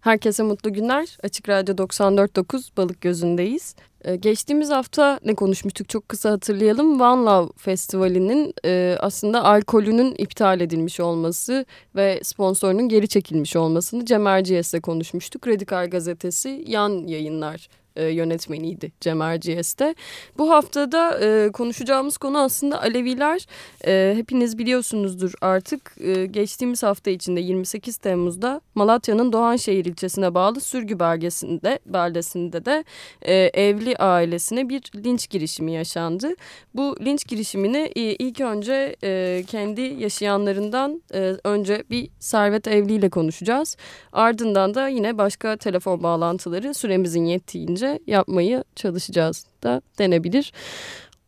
Herkese mutlu günler. Açık Radyo 94.9 Balık Gözü'ndeyiz. Ee, geçtiğimiz hafta ne konuşmuştuk çok kısa hatırlayalım. One Love Festivali'nin e, aslında alkolünün iptal edilmiş olması ve sponsorunun geri çekilmiş olmasını Cem Erciyes'le konuşmuştuk. Radikal Gazetesi yan yayınlar e, yönetmeniydi Cem Erciyes'te. Bu haftada e, konuşacağımız konu aslında Aleviler. E, hepiniz biliyorsunuzdur artık e, geçtiğimiz hafta içinde 28 Temmuz'da Malatya'nın Doğanşehir ilçesine bağlı Sürgü belgesinde, beldesinde de e, evli ailesine bir linç girişimi yaşandı. Bu linç girişimini e, ilk önce e, kendi yaşayanlarından e, önce bir Servet Evli ile konuşacağız. Ardından da yine başka telefon bağlantıları süremizin yettiğince önce yapmayı çalışacağız da denebilir.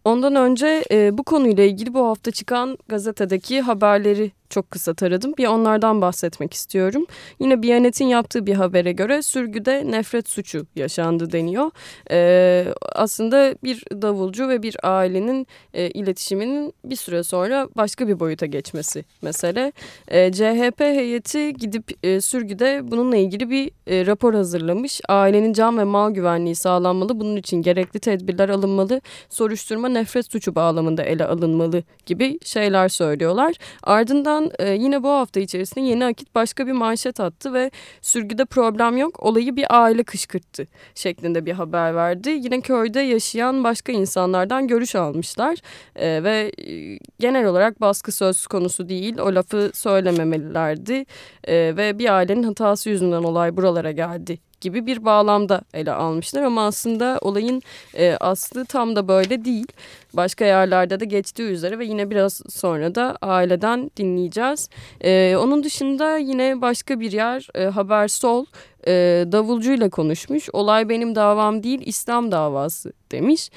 Ondan önce e, bu konuyla ilgili bu hafta çıkan gazetedeki haberleri çok kısa taradım. Bir onlardan bahsetmek istiyorum. Yine Biyanet'in yaptığı bir habere göre sürgüde nefret suçu yaşandı deniyor. Ee, aslında bir davulcu ve bir ailenin e, iletişiminin bir süre sonra başka bir boyuta geçmesi mesele. E, CHP heyeti gidip e, sürgüde bununla ilgili bir e, rapor hazırlamış. Ailenin can ve mal güvenliği sağlanmalı. Bunun için gerekli tedbirler alınmalı. Soruşturma nefret suçu bağlamında ele alınmalı gibi şeyler söylüyorlar. Ardından Ardından e, yine bu hafta içerisinde Yeni Akit başka bir manşet attı ve sürgüde problem yok olayı bir aile kışkırttı şeklinde bir haber verdi. Yine köyde yaşayan başka insanlardan görüş almışlar e, ve e, genel olarak baskı söz konusu değil o lafı söylememelilerdi e, ve bir ailenin hatası yüzünden olay buralara geldi gibi bir bağlamda ele almışlar ama aslında olayın e, aslı tam da böyle değil. Başka yerlerde de geçtiği üzere ve yine biraz sonra da aileden dinleyeceğiz. E, onun dışında yine başka bir yer e, Haber Sol e, davulcuyla konuşmuş. Olay benim davam değil İslam davası demiş.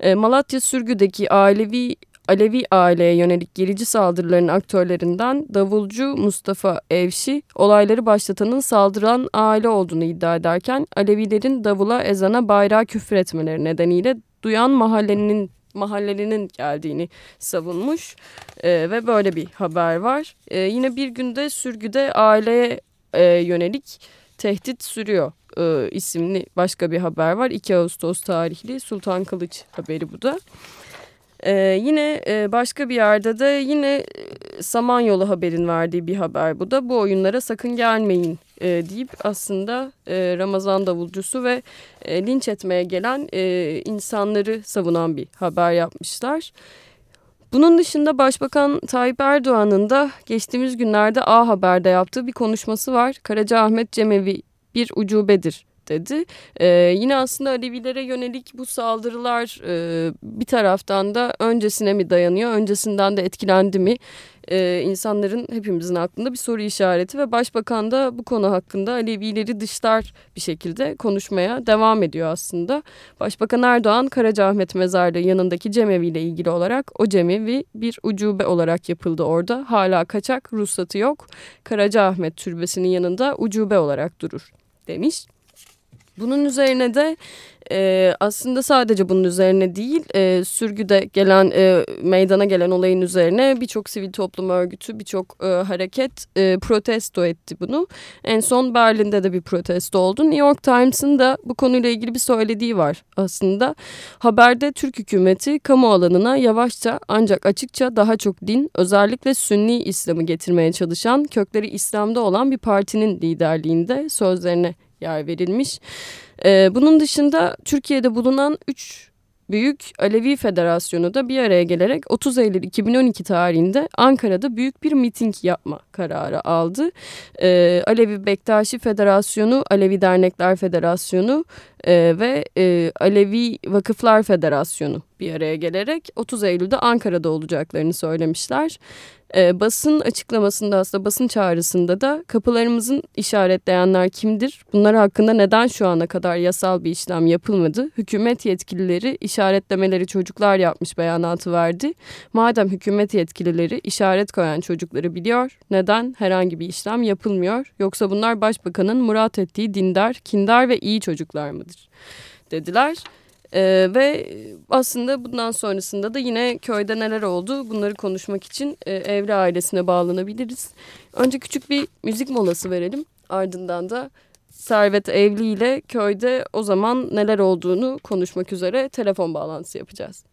E, Malatya Sürgü'deki ailevi Alevi aileye yönelik gerici saldırıların aktörlerinden davulcu Mustafa Evşi olayları başlatanın saldıran aile olduğunu iddia ederken Alevilerin davula, ezana, bayrağa küfür etmeleri nedeniyle duyan mahallenin mahallelinin geldiğini savunmuş ee, ve böyle bir haber var. Ee, yine bir günde sürgüde aileye e, yönelik tehdit sürüyor e, isimli başka bir haber var. 2 Ağustos tarihli Sultan Kılıç haberi bu da. Ee, yine e, başka bir yerde de yine e, Samanyolu haberin verdiği bir haber bu da. Bu oyunlara sakın gelmeyin e, deyip aslında e, Ramazan davulcusu ve e, linç etmeye gelen e, insanları savunan bir haber yapmışlar. Bunun dışında Başbakan Tayyip Erdoğan'ın da geçtiğimiz günlerde A Haber'de yaptığı bir konuşması var. Karaca Ahmet Cemevi bir ucubedir dedi. Ee, yine aslında Alevilere yönelik bu saldırılar e, bir taraftan da öncesine mi dayanıyor, öncesinden de etkilendi mi? Ee, insanların hepimizin aklında bir soru işareti ve başbakan da bu konu hakkında Alevileri dışlar bir şekilde konuşmaya devam ediyor aslında. Başbakan Erdoğan Karacaahmet Mezarlığı yanındaki cemevi ile ilgili olarak o cemevi bir ucube olarak yapıldı orada. Hala kaçak ruhsatı yok. Karacaahmet Türbesi'nin yanında ucube olarak durur demiş. Bunun üzerine de e, aslında sadece bunun üzerine değil e, sürgüde gelen e, meydana gelen olayın üzerine birçok sivil toplum örgütü birçok e, hareket e, protesto etti bunu. En son Berlin'de de bir protesto oldu. New York Times'ın da bu konuyla ilgili bir söylediği var aslında. Haberde Türk hükümeti kamu alanına yavaşça ancak açıkça daha çok din özellikle Sünni İslam'ı getirmeye çalışan kökleri İslam'da olan bir partinin liderliğinde sözlerine yer verilmiş. Ee, bunun dışında Türkiye'de bulunan 3 Büyük Alevi Federasyonu da bir araya gelerek 30 Eylül 2012 tarihinde Ankara'da büyük bir miting yapma kararı aldı. Ee, Alevi Bektaşi Federasyonu, Alevi Dernekler Federasyonu e, ve e, Alevi Vakıflar Federasyonu bir araya gelerek 30 Eylül'de Ankara'da olacaklarını söylemişler. E, basın açıklamasında aslında basın çağrısında da kapılarımızın işaretleyenler kimdir? Bunlar hakkında neden şu ana kadar yasal bir işlem yapılmadı? Hükümet yetkilileri işaretlemeleri çocuklar yapmış beyanatı verdi. Madem hükümet yetkilileri işaret koyan çocukları biliyor, neden herhangi bir işlem yapılmıyor? Yoksa bunlar başbakanın murat ettiği dindar, kindar ve iyi çocuklar mıdır? Dediler. Ee, ve aslında bundan sonrasında da yine köyde neler oldu bunları konuşmak için e, Evli ailesine bağlanabiliriz. Önce küçük bir müzik molası verelim. Ardından da Servet Evli ile köyde o zaman neler olduğunu konuşmak üzere telefon bağlantısı yapacağız.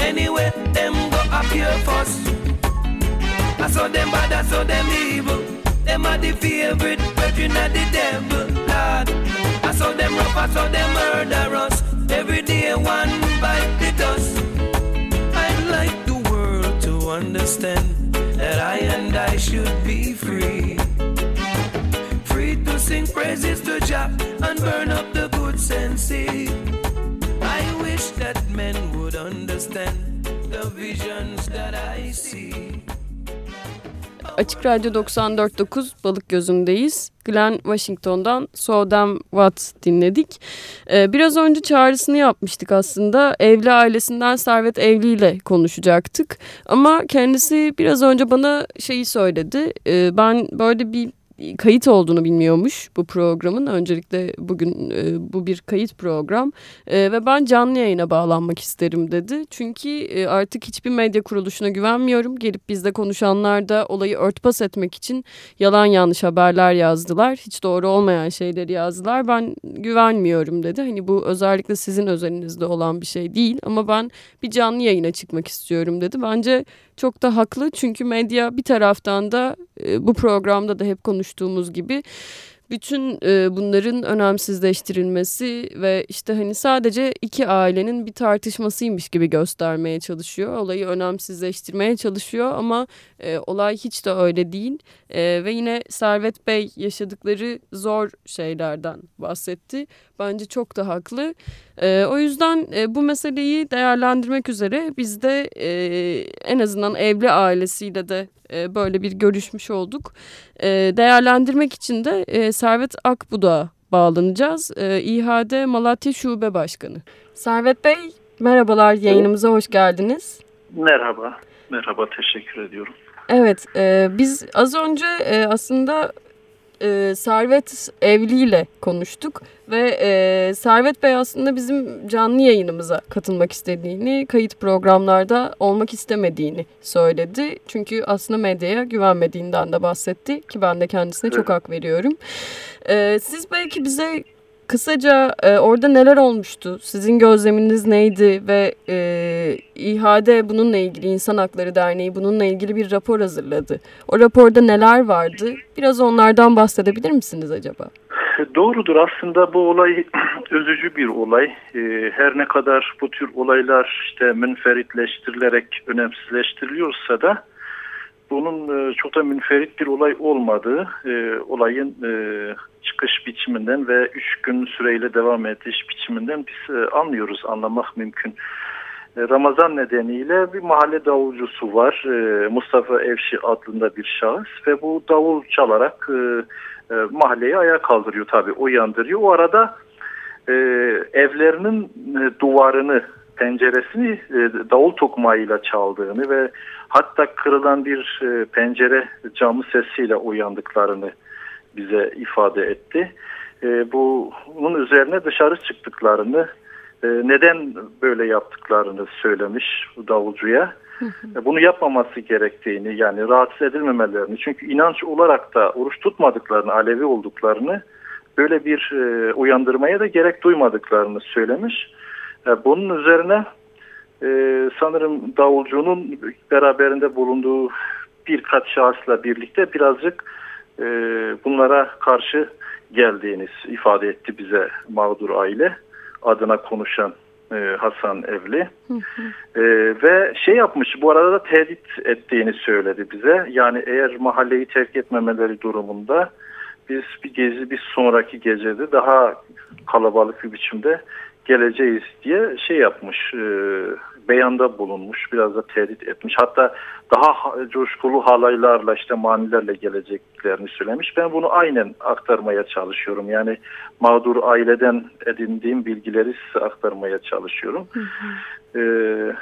Anyway, I saw them bad, I saw them evil. Them are the favorite virgin of the devil. God. I saw them rough, I saw them murder us. Every day one bite the dust. I'd like the world to understand that I and I should be free Free to sing praises to Jah and burn up the good sense. I wish that men would understand Açık Radyo 94.9 Balık Gözü'ndeyiz. Glenn Washington'dan So Damn What dinledik. Ee, biraz önce çağrısını yapmıştık aslında. Evli ailesinden Servet Evli ile konuşacaktık. Ama kendisi biraz önce bana şeyi söyledi. Ee, ben böyle bir kayıt olduğunu bilmiyormuş bu programın. Öncelikle bugün e, bu bir kayıt program e, ve ben canlı yayına bağlanmak isterim dedi. Çünkü e, artık hiçbir medya kuruluşuna güvenmiyorum. Gelip bizde konuşanlar da olayı örtbas etmek için yalan yanlış haberler yazdılar. Hiç doğru olmayan şeyleri yazdılar. Ben güvenmiyorum dedi. Hani bu özellikle sizin özelinizde olan bir şey değil ama ben bir canlı yayına çıkmak istiyorum dedi. Bence çok da haklı çünkü medya bir taraftan da bu programda da hep konuştuğumuz gibi bütün e, bunların önemsizleştirilmesi ve işte hani sadece iki ailenin bir tartışmasıymış gibi göstermeye çalışıyor. Olayı önemsizleştirmeye çalışıyor ama e, olay hiç de öyle değil. E, ve yine Servet Bey yaşadıkları zor şeylerden bahsetti. Bence çok da haklı. O yüzden bu meseleyi değerlendirmek üzere biz de en azından evli ailesiyle de e, böyle bir görüşmüş olduk. E, değerlendirmek için de e, Servet Akbud'a bağlanacağız. E, İHAD Malatya Şube Başkanı. Servet Bey merhabalar yayınımıza hoş geldiniz. Merhaba, merhaba teşekkür ediyorum. Evet, e, biz az önce e, aslında e, Servet Evli ile konuştuk ve e, Servet Bey aslında bizim canlı yayınımıza katılmak istediğini, kayıt programlarda olmak istemediğini söyledi. Çünkü aslında medyaya güvenmediğinden de bahsetti ki ben de kendisine çok hak veriyorum. E, siz belki bize Kısaca e, orada neler olmuştu? Sizin gözleminiz neydi ve e, İHAD bununla ilgili İnsan Hakları Derneği bununla ilgili bir rapor hazırladı. O raporda neler vardı? Biraz onlardan bahsedebilir misiniz acaba? Doğrudur aslında bu olay özücü bir olay. E, her ne kadar bu tür olaylar işte münferitleştirilerek önemsizleştiriliyorsa da bunun e, çok da münferit bir olay olmadığı, e, olayın e, çıkış biçiminden ve üç gün süreyle devam ediş biçiminden biz e, anlıyoruz, anlamak mümkün. E, Ramazan nedeniyle bir mahalle davulcusu var, e, Mustafa Evşi adında bir şahıs ve bu davul çalarak e, mahalleyi ayağa kaldırıyor tabii, uyandırıyor. O arada evlerinin duvarını penceresini davul tokmağıyla çaldığını ve hatta kırılan bir pencere camı sesiyle uyandıklarını bize ifade etti. E, bunun üzerine dışarı çıktıklarını, e, neden böyle yaptıklarını söylemiş bu davulcuya. E, bunu yapmaması gerektiğini yani rahatsız edilmemelerini çünkü inanç olarak da oruç tutmadıklarını, Alevi olduklarını böyle bir e, uyandırmaya da gerek duymadıklarını söylemiş. E, bunun üzerine e, sanırım davulcunun beraberinde bulunduğu birkaç şahısla birlikte birazcık e, bunlara karşı geldiğini ifade etti bize mağdur aile adına konuşan e, Hasan Evli. E, ve şey yapmış bu arada da tehdit ettiğini söyledi bize. Yani eğer mahalleyi terk etmemeleri durumunda biz bir gezi bir sonraki gecede daha kalabalık bir biçimde geleceğiz diye şey yapmış, e, beyanda bulunmuş, biraz da tehdit etmiş. Hatta daha coşkulu halaylarla işte manilerle geleceklerini söylemiş. Ben bunu aynen aktarmaya çalışıyorum. Yani mağdur aileden edindiğim bilgileri size aktarmaya çalışıyorum. Hı hı. Ee,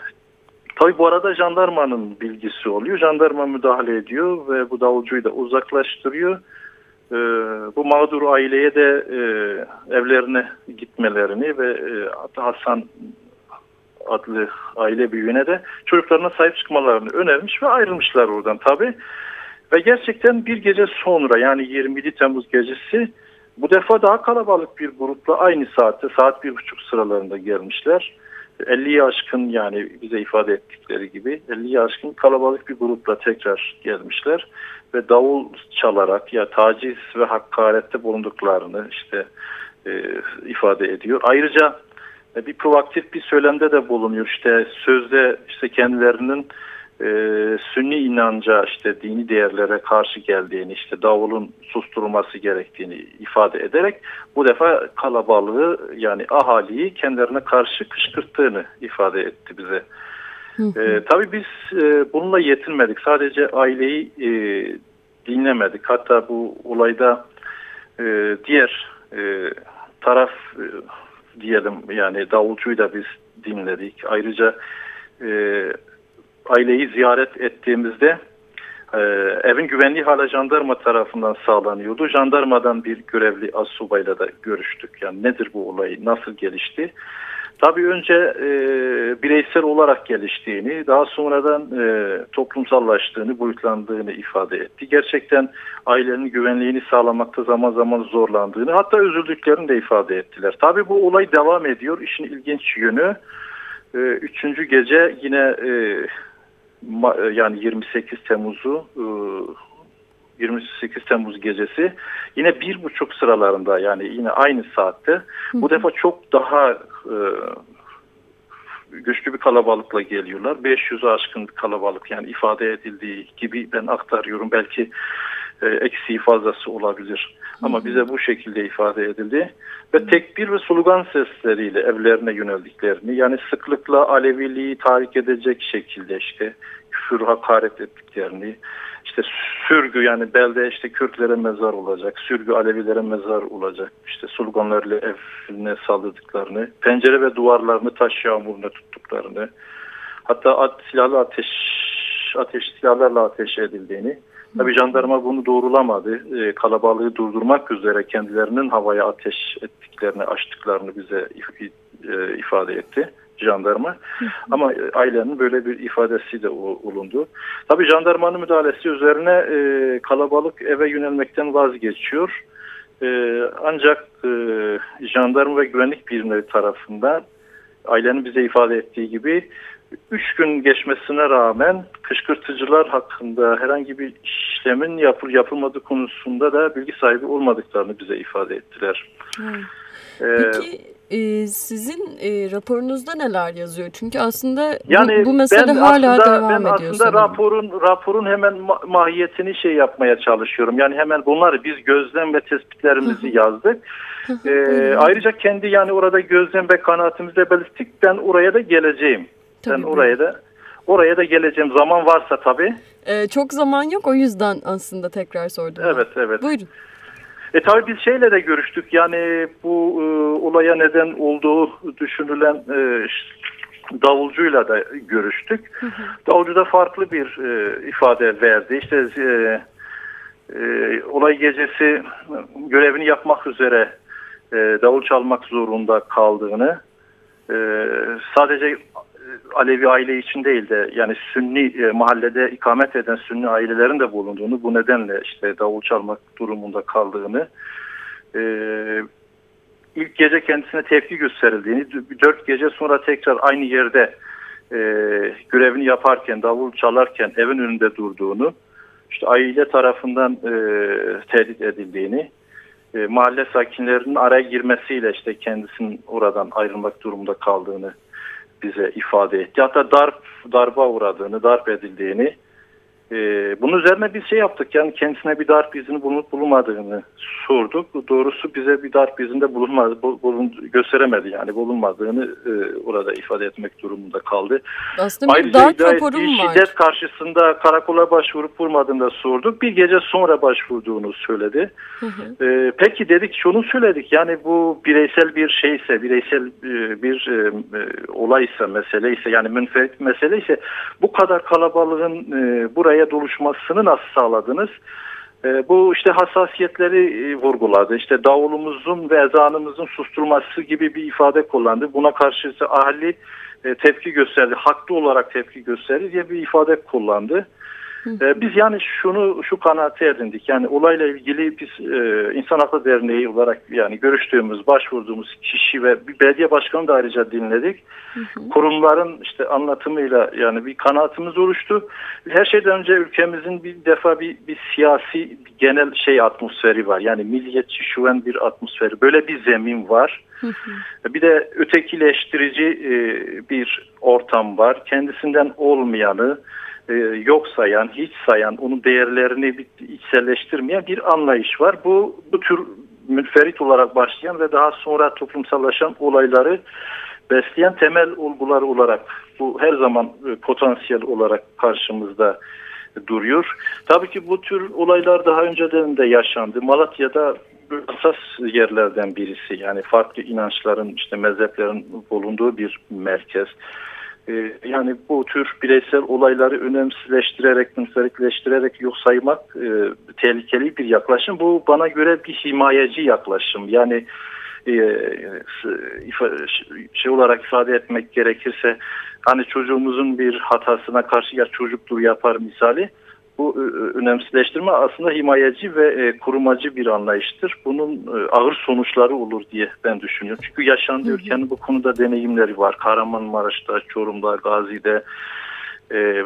tabii bu arada jandarmanın bilgisi oluyor. Jandarma müdahale ediyor ve bu davulcuyu da uzaklaştırıyor e, bu mağdur aileye de e, evlerine gitmelerini ve e, Hasan adlı aile büyüğüne de çocuklarına sahip çıkmalarını önermiş ve ayrılmışlar oradan tabi. Ve gerçekten bir gece sonra yani 27 Temmuz gecesi bu defa daha kalabalık bir grupla aynı saatte saat bir buçuk sıralarında gelmişler. 50'yi aşkın yani bize ifade ettikleri gibi 50'yi aşkın kalabalık bir grupla tekrar gelmişler ve davul çalarak ya taciz ve hakarette bulunduklarını işte e, ifade ediyor. Ayrıca bir proaktif bir söylemde de bulunuyor. İşte sözde işte kendilerinin e, sünni inanca işte dini değerlere karşı geldiğini işte davulun susturulması gerektiğini ifade ederek bu defa kalabalığı yani ahaliyi kendilerine karşı kışkırttığını ifade etti bize. E, tabii biz e, bununla yetinmedik. Sadece aileyi e, dinlemedik. Hatta bu olayda e, diğer e, taraf e, diyelim yani davulcuyu da biz dinledik. Ayrıca e, aileyi ziyaret ettiğimizde e, evin güvenliği hala jandarma tarafından sağlanıyordu. Jandarmadan bir görevli asubayla da görüştük. Yani nedir bu olay, nasıl gelişti? Tabii önce e, bireysel olarak geliştiğini, daha sonradan e, toplumsallaştığını, boyutlandığını ifade etti. Gerçekten ailenin güvenliğini sağlamakta zaman zaman zorlandığını, hatta üzüldüklerini de ifade ettiler. Tabii bu olay devam ediyor. İşin ilginç yönü, e, üçüncü gece yine e, ma, yani 28 Temmuz'u e, 28 Temmuz gecesi yine bir buçuk sıralarında yani yine aynı saatte bu defa çok daha e, güçlü bir kalabalıkla geliyorlar. 500'ü aşkın bir kalabalık yani ifade edildiği gibi ben aktarıyorum. Belki e, eksiği fazlası olabilir. Ama bize bu şekilde ifade edildi. Ve tekbir ve slogan sesleriyle evlerine yöneldiklerini yani sıklıkla Aleviliği tahrik edecek şekilde işte küfür hakaret ettiklerini işte sürgü yani belde işte Kürtlere mezar olacak, sürgü Alevilere mezar olacak. işte sloganlarla evine saldırdıklarını, pencere ve duvarlarını taş yağmuruna tuttuklarını, hatta at, silahlı ateş ateş silahlarla ateş edildiğini. Tabi jandarma bunu doğrulamadı. E, kalabalığı durdurmak üzere kendilerinin havaya ateş ettiklerini, açtıklarını bize if, e, ifade etti jandarma. Ama e, ailenin böyle bir ifadesi de olundu. Tabii jandarmanın müdahalesi üzerine e, kalabalık eve yönelmekten vazgeçiyor. E, ancak e, jandarma ve güvenlik birimleri tarafından ailenin bize ifade ettiği gibi üç gün geçmesine rağmen kışkırtıcılar hakkında herhangi bir işlemin yapıl yapılmadığı konusunda da bilgi sahibi olmadıklarını bize ifade ettiler. Hmm. Peki e, sizin e, raporunuzda neler yazıyor? Çünkü aslında yani bu, bu mesele hala aslında, devam ben ediyor. Ben aslında raporun raporun hemen mahiyetini şey yapmaya çalışıyorum. Yani hemen bunları biz gözlem ve tespitlerimizi yazdık. ee, ayrıca kendi yani orada gözlem ve kanaatimizde belirttik. Ben oraya da geleceğim. Tabii ben oraya da oraya da geleceğim. Zaman varsa tabii. Ee, çok zaman yok o yüzden aslında tekrar sordum. Evet ben. evet. Buyurun. E tabii biz şeyle de görüştük yani bu e, olaya neden olduğu düşünülen e, davulcuyla da görüştük. Hı hı. Davulcu da farklı bir e, ifade verdi. İşte e, e, olay gecesi görevini yapmak üzere e, davul çalmak zorunda kaldığını e, sadece Alevi aile için değil de yani Sünni e, mahallede ikamet eden Sünni ailelerin de bulunduğunu bu nedenle işte davul çalmak durumunda kaldığını e, ilk gece kendisine tepki gösterildiğini dört gece sonra tekrar aynı yerde e, görevini yaparken davul çalarken evin önünde durduğunu işte aile tarafından e, tehdit edildiğini e, mahalle sakinlerinin araya girmesiyle işte kendisinin oradan ayrılmak durumunda kaldığını bize ifade etti. Hatta darp, darba uğradığını, darp edildiğini e, bunun üzerine bir şey yaptık. Yani kendisine bir darp izini bulunup bulunmadığını sorduk. Doğrusu bize bir darp izinde bulunmadı, bulun, gösteremedi yani bulunmadığını e, orada ifade etmek durumunda kaldı. Aslında bir darp raporum var. Şiddet karşısında karakola başvurup vurmadığını da sorduk. Bir gece sonra başvurduğunu söyledi. Hı hı. E, peki dedik şunu söyledik yani bu bireysel bir şeyse, bireysel e, bir e, e, olaysa, meseleyse yani münferit meseleyse bu kadar kalabalığın e, buraya araya doluşmasını nasıl sağladınız? E, bu işte hassasiyetleri e, vurguladı. İşte davulumuzun ve ezanımızın susturulması gibi bir ifade kullandı. Buna karşı ahli e, tepki gösterdi, haklı olarak tepki gösterdi diye bir ifade kullandı. Ee, biz yani şunu şu kanaate edindik. Yani olayla ilgili biz e, İnsan Hakları Derneği olarak yani görüştüğümüz, başvurduğumuz kişi ve bir belediye başkanı da ayrıca dinledik. Hı hı. Kurumların işte anlatımıyla yani bir kanaatimiz oluştu. Her şeyden önce ülkemizin bir defa bir, bir siyasi bir genel şey atmosferi var. Yani milliyetçi şuven bir atmosferi. Böyle bir zemin var. Hı hı. Bir de ötekileştirici e, bir ortam var. Kendisinden olmayanı, e, yok sayan, hiç sayan, onun değerlerini içselleştirmeyen bir anlayış var. Bu, bu tür münferit olarak başlayan ve daha sonra toplumsallaşan olayları besleyen temel olgular olarak bu her zaman e, potansiyel olarak karşımızda duruyor. Tabii ki bu tür olaylar daha önceden de yaşandı. Malatya'da asas yerlerden birisi yani farklı inançların işte mezheplerin bulunduğu bir merkez. Ee, yani bu tür bireysel olayları önemsizleştirerek, münferitleştirerek yok saymak e, tehlikeli bir yaklaşım. Bu bana göre bir himayeci yaklaşım. Yani e, şey olarak ifade etmek gerekirse hani çocuğumuzun bir hatasına karşı ya çocuktur yapar misali bu e, önemsizleştirme aslında himayeci ve e, korumacı bir anlayıştır. Bunun e, ağır sonuçları olur diye ben düşünüyorum. Çünkü yaşandı ülkenin bu konuda deneyimleri var. Kahramanmaraş'ta, Çorum'da, Gazi'de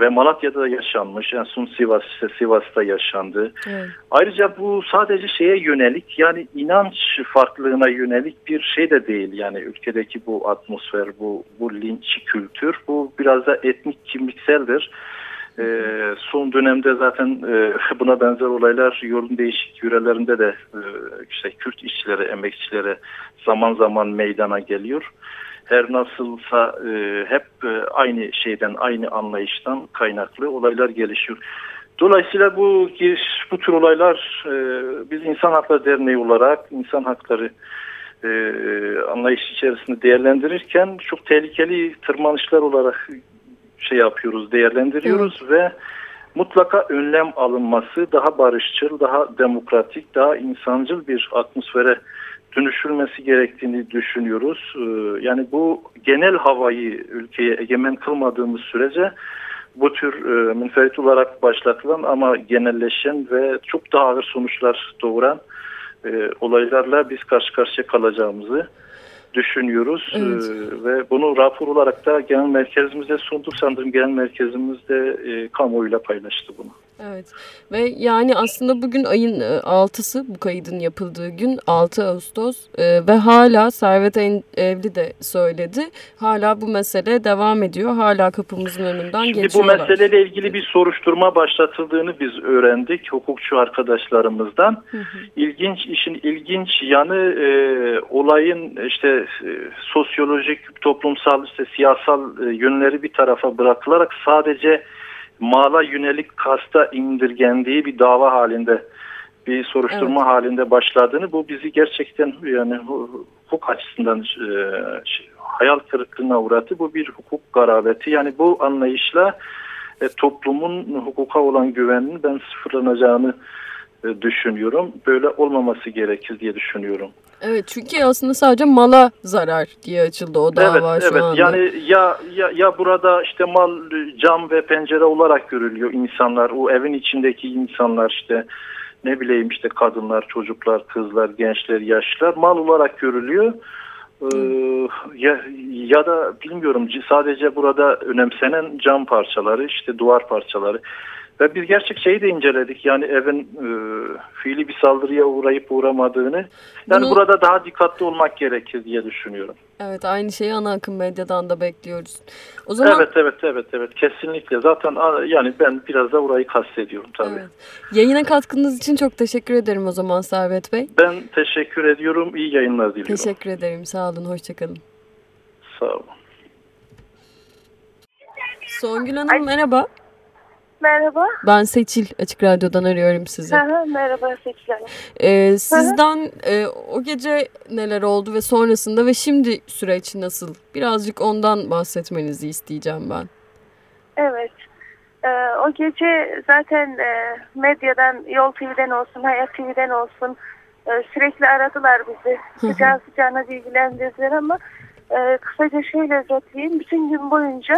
ve Malatya'da da yaşanmış. En son Sivas, Sivas'ta yaşandı. Evet. Ayrıca bu sadece şeye yönelik yani inanç farklılığına yönelik bir şey de değil. Yani ülkedeki bu atmosfer, bu, bu linç kültür bu biraz da etnik kimlikseldir. E, son dönemde zaten e, buna benzer olaylar yolun değişik yörelerinde de e, işte Kürt işçilere, emekçilere zaman zaman meydana geliyor. Her nasılsa e, hep e, aynı şeyden, aynı anlayıştan kaynaklı olaylar gelişiyor. Dolayısıyla bu bu tür olaylar e, biz İnsan Hakları Derneği olarak insan hakları e, anlayış içerisinde değerlendirirken çok tehlikeli tırmanışlar olarak şey yapıyoruz, değerlendiriyoruz evet. ve mutlaka önlem alınması daha barışçıl, daha demokratik, daha insancıl bir atmosfere dönüşülmesi gerektiğini düşünüyoruz. Ee, yani bu genel havayı ülkeye egemen kılmadığımız sürece bu tür e, münferit olarak başlatılan ama genelleşen ve çok daha ağır sonuçlar doğuran e, olaylarla biz karşı karşıya kalacağımızı düşünüyoruz evet. ee, ve bunu rapor olarak da genel merkezimize sunduk sanırım genel merkezimizde e, kamuoyuyla paylaştı bunu. Evet ve yani aslında bugün ayın 6'sı e, bu kaydın yapıldığı gün 6 Ağustos e, ve hala Servet Evli de söyledi. Hala bu mesele devam ediyor. Hala kapımızın önünden Şimdi geçiyorlar. Bu meseleyle ilgili bir soruşturma başlatıldığını biz öğrendik hukukçu arkadaşlarımızdan. Hı hı. İlginç işin ilginç yanı e, olayın işte e, sosyolojik, toplumsal, işte siyasal e, yönleri bir tarafa bırakılarak sadece mala yönelik kasta indirgendiği bir dava halinde bir soruşturma evet. halinde başladığını bu bizi gerçekten yani hukuk açısından e, şey, hayal kırıklığına uğrattı. Bu bir hukuk garabeti. Yani bu anlayışla e, toplumun hukuka olan güveninin ben sıfırlanacağını düşünüyorum. Böyle olmaması gerekir diye düşünüyorum. Evet çünkü aslında sadece mala zarar diye açıldı o dava evet, şu evet. anda. Yani ya, ya, ya burada işte mal cam ve pencere olarak görülüyor insanlar. O evin içindeki insanlar işte ne bileyim işte kadınlar, çocuklar, kızlar, gençler, yaşlılar mal olarak görülüyor. Ee, ya, ya da bilmiyorum sadece burada önemsenen cam parçaları işte duvar parçaları ve biz gerçek şeyi de inceledik. Yani evin e, fiili bir saldırıya uğrayıp uğramadığını. Yani Bunu... burada daha dikkatli olmak gerekir diye düşünüyorum. Evet aynı şeyi ana akım medyadan da bekliyoruz. O zaman... Evet evet evet evet kesinlikle. Zaten yani ben biraz da orayı kastediyorum tabii. Evet. Yayına katkınız için çok teşekkür ederim o zaman Servet Bey. Ben teşekkür ediyorum. İyi yayınlar diliyorum. Teşekkür ederim. Sağ olun. Hoşçakalın. Sağ olun. Songül Hanım Ay. merhaba. Merhaba. Ben Seçil Açık Radyo'dan arıyorum sizi. merhaba Seçil Hanım. Ee, sizden e, o gece neler oldu ve sonrasında ve şimdi süreç nasıl? Birazcık ondan bahsetmenizi isteyeceğim ben. Evet. Ee, o gece zaten e, medyadan, Yol TV'den olsun, Hayat TV'den olsun e, sürekli aradılar bizi. Sıcağı sıcağına bilgilendirdiler ama e, kısaca şöyle özetleyeyim. Bütün gün boyunca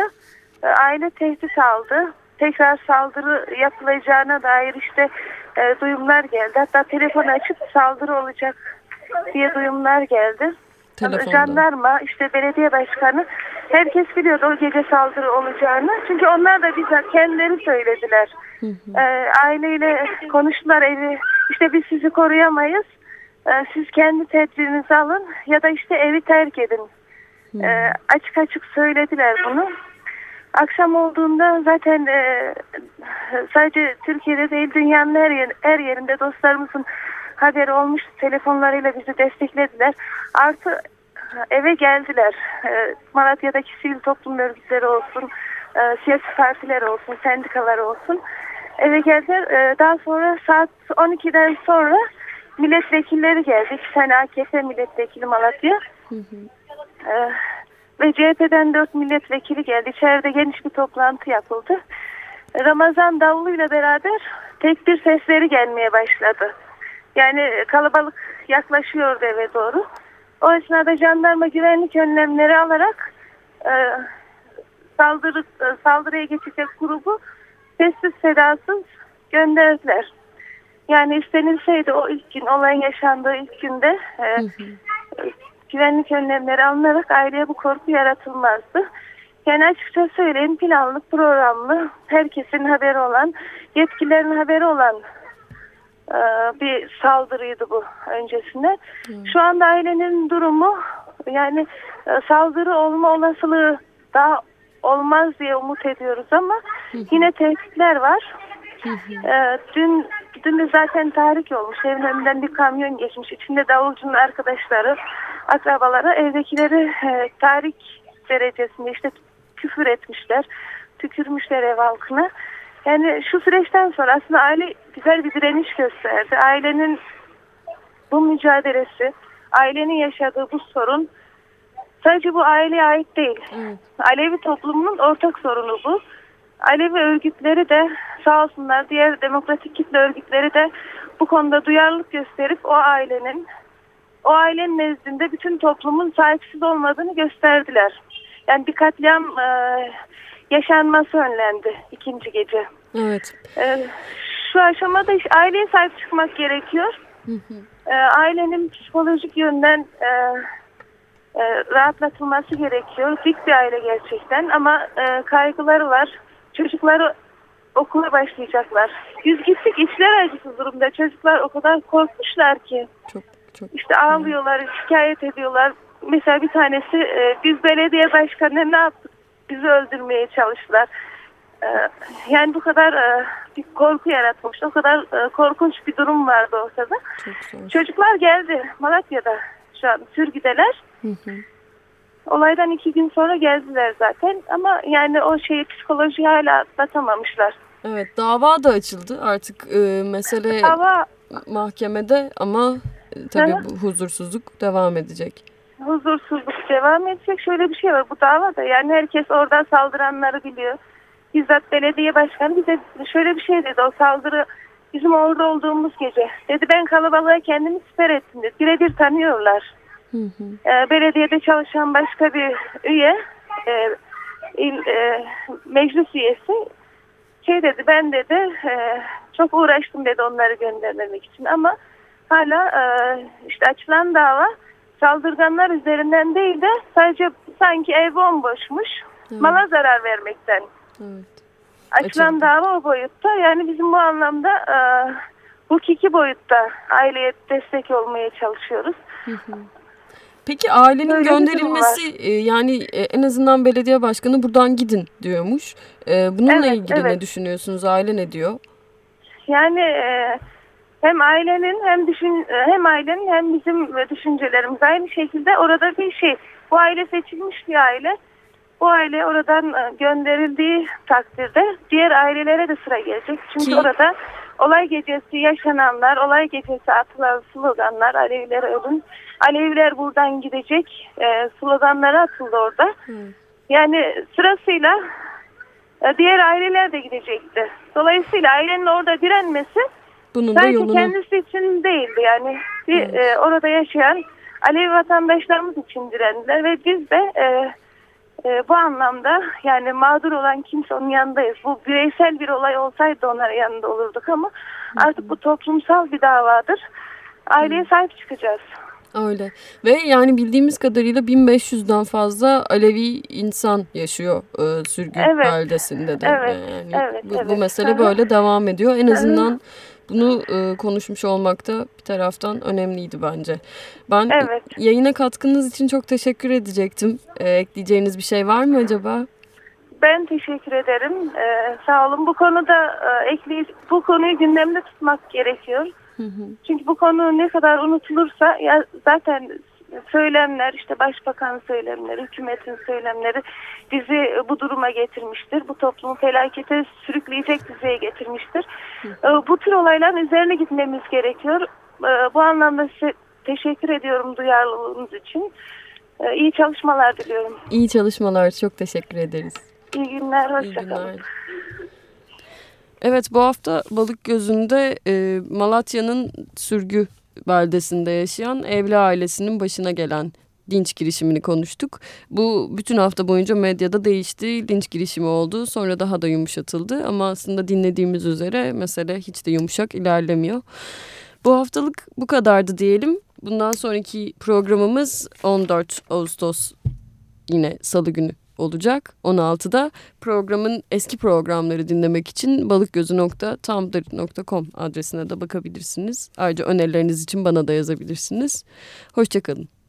e, aile tehdit aldı. Tekrar saldırı yapılacağına dair işte e, duyumlar geldi. Hatta telefon açıp saldırı olacak diye duyumlar geldi. Telefonda. Jandarma, işte belediye başkanı herkes biliyordu o gece saldırı olacağını. Çünkü onlar da bize kendileri söylediler. Ee, aileyle konuştular evi. İşte biz sizi koruyamayız. Ee, siz kendi tedbirinizi alın ya da işte evi terk edin. Ee, açık açık söylediler bunu. Akşam olduğunda zaten e, sadece Türkiye'de değil dünyanın her, yer, her yerinde dostlarımızın haberi olmuş. Telefonlarıyla bizi desteklediler. Artı eve geldiler. E, Malatya'daki sivil toplum örgütleri olsun, e, siyasi partiler olsun, sendikalar olsun. Eve geldiler. E, daha sonra saat 12'den sonra milletvekilleri geldi. İki tane AKP milletvekili Malatya. E, ve CHP'den dört milletvekili geldi. İçeride geniş bir toplantı yapıldı. Ramazan davuluyla beraber tekbir sesleri gelmeye başladı. Yani kalabalık yaklaşıyordu eve doğru. O esnada jandarma güvenlik önlemleri alarak e, saldırı e, saldırıya geçecek grubu sessiz sedasız gönderdiler. Yani istenilseydi o ilk gün olayın yaşandığı ilk günde e, güvenlik önlemleri alınarak aileye bu korku yaratılmazdı. Yani açıkça söyleyeyim planlı, programlı, herkesin haberi olan, yetkililerin haberi olan e, bir saldırıydı bu öncesinde. Şu anda ailenin durumu yani e, saldırı olma olasılığı daha olmaz diye umut ediyoruz ama yine tehditler var. E, dün dün de zaten tahrik olmuş. Evin önünden bir kamyon geçmiş. İçinde davulcunun arkadaşları, akrabaları evdekileri e, tahrik derecesinde işte küfür etmişler. Tükürmüşler ev halkına. Yani şu süreçten sonra aslında aile güzel bir direniş gösterdi. Ailenin bu mücadelesi, ailenin yaşadığı bu sorun sadece bu aileye ait değil. Evet. Alevi toplumunun ortak sorunu bu. Alevi örgütleri de sağ olsunlar diğer demokratik kitle örgütleri de bu konuda duyarlılık gösterip o ailenin o ailenin nezdinde bütün toplumun sahipsiz olmadığını gösterdiler. Yani bir katliam e, yaşanması önlendi ikinci gece. Evet. E, şu aşamada iş, aileye sahip çıkmak gerekiyor. E, ailenin psikolojik yönden e, e, rahatlatılması gerekiyor. Dik bir aile gerçekten ama e, kaygıları var. Çocukları okula başlayacaklar. Yüz gittik içler acısı durumda. Çocuklar o kadar korkmuşlar ki. Çok çok. İşte ağlıyorlar, şikayet ediyorlar. Mesela bir tanesi e, biz belediye başkanına ne yaptık? Bizi öldürmeye çalıştılar. E, yani bu kadar e, bir korku yaratmış. O kadar e, korkunç bir durum vardı ortada. Çocuklar geldi Malatya'da şu an sürgüdeler. Hı hı. Olaydan iki gün sonra geldiler zaten ama yani o şeyi psikolojiyi hala atlatamamışlar. Evet dava da açıldı artık e, mesele Ama mahkemede ama tabii bu huzursuzluk devam edecek. huzursuzluk devam edecek. Şöyle bir şey var bu davada yani herkes orada saldıranları biliyor. Bizzat belediye başkanı bize şöyle bir şey dedi o saldırı bizim orada olduğumuz gece. Dedi ben kalabalığa kendimi siper ettim dedi. Birebir tanıyorlar. Hı hı. Ee, belediyede çalışan başka bir üye e, il, e, meclis üyesi şey dedi ben dedi e, çok uğraştım dedi onları göndermemek için ama hala e, işte açılan dava saldırganlar üzerinden değil de sadece sanki ev bomboşmuş Evet. mala zarar vermekten Evet. açılan Açıldı. dava o boyutta yani bizim bu anlamda e, hukuki boyutta aileye destek olmaya çalışıyoruz. Peki ailenin durum gönderilmesi e, yani e, en azından belediye başkanı buradan gidin diyormuş. E, bununla Evet, ilgili ne evet. düşünüyorsunuz? Aile ne diyor? Yani e, hem ailenin hem düşün hem ailenin hem bizim düşüncelerimiz aynı şekilde orada bir şey. Bu aile seçilmiş bir aile. Bu aile oradan e, gönderildiği takdirde diğer ailelere de sıra gelecek. Çünkü Ki- orada olay gecesi yaşananlar, olay gecesi atılan sloganlar, Aleviler ölün, Aleviler buradan gidecek e, sloganları atıldı orada. Yani sırasıyla e, diğer aileler de gidecekti. Dolayısıyla ailenin orada direnmesi Bunun da sadece yolunu kendisi için değildi. Yani bir, Evet. e, orada yaşayan Alevi vatandaşlarımız için direndiler ve biz de e, e, bu anlamda yani mağdur olan kimse onun yanındayız. Bu bireysel bir olay olsaydı onların yanında olurduk ama artık bu toplumsal bir davadır. Aileye sahip çıkacağız. Öyle. Ve yani bildiğimiz kadarıyla 1500'den fazla Alevi insan yaşıyor e, sürgün evet. beldesinde de. Evet. Yani evet, bu, evet. bu mesele böyle devam ediyor. En azından bunu e, konuşmuş olmak da bir taraftan önemliydi bence. Ben evet. yayına katkınız için çok teşekkür edecektim. E, ekleyeceğiniz bir şey var mı acaba? Ben teşekkür ederim. Ee, sağ olun. Bu konuda e, ekleyip bu konuyu gündemde tutmak gerekiyor. Hı hı. Çünkü bu konu ne kadar unutulursa ya zaten söylemler işte başbakan söylemleri, hükümetin söylemleri bizi bu duruma getirmiştir. Bu toplumu felakete sürükleyecek düzeye getirmiştir. Ee, bu tür olayların üzerine gitmemiz gerekiyor. Ee, bu anlamda size teşekkür ediyorum duyarlılığınız için. Ee, iyi çalışmalar diliyorum. İyi çalışmalar. Çok teşekkür ederiz. İyi günler, hoşçakalın. Evet bu hafta Balık Gözü'nde e, Malatya'nın Sürgü beldesinde yaşayan evli ailesinin başına gelen linç girişimini konuştuk. Bu bütün hafta boyunca medyada değişti. Linç girişimi oldu. Sonra daha da yumuşatıldı. Ama aslında dinlediğimiz üzere mesele hiç de yumuşak ilerlemiyor. Bu haftalık bu kadardı diyelim. Bundan sonraki programımız 14 Ağustos yine salı günü olacak 16'da. Programın eski programları dinlemek için balıkgözü.tumblr.com adresine de bakabilirsiniz. Ayrıca önerileriniz için bana da yazabilirsiniz. Hoşçakalın.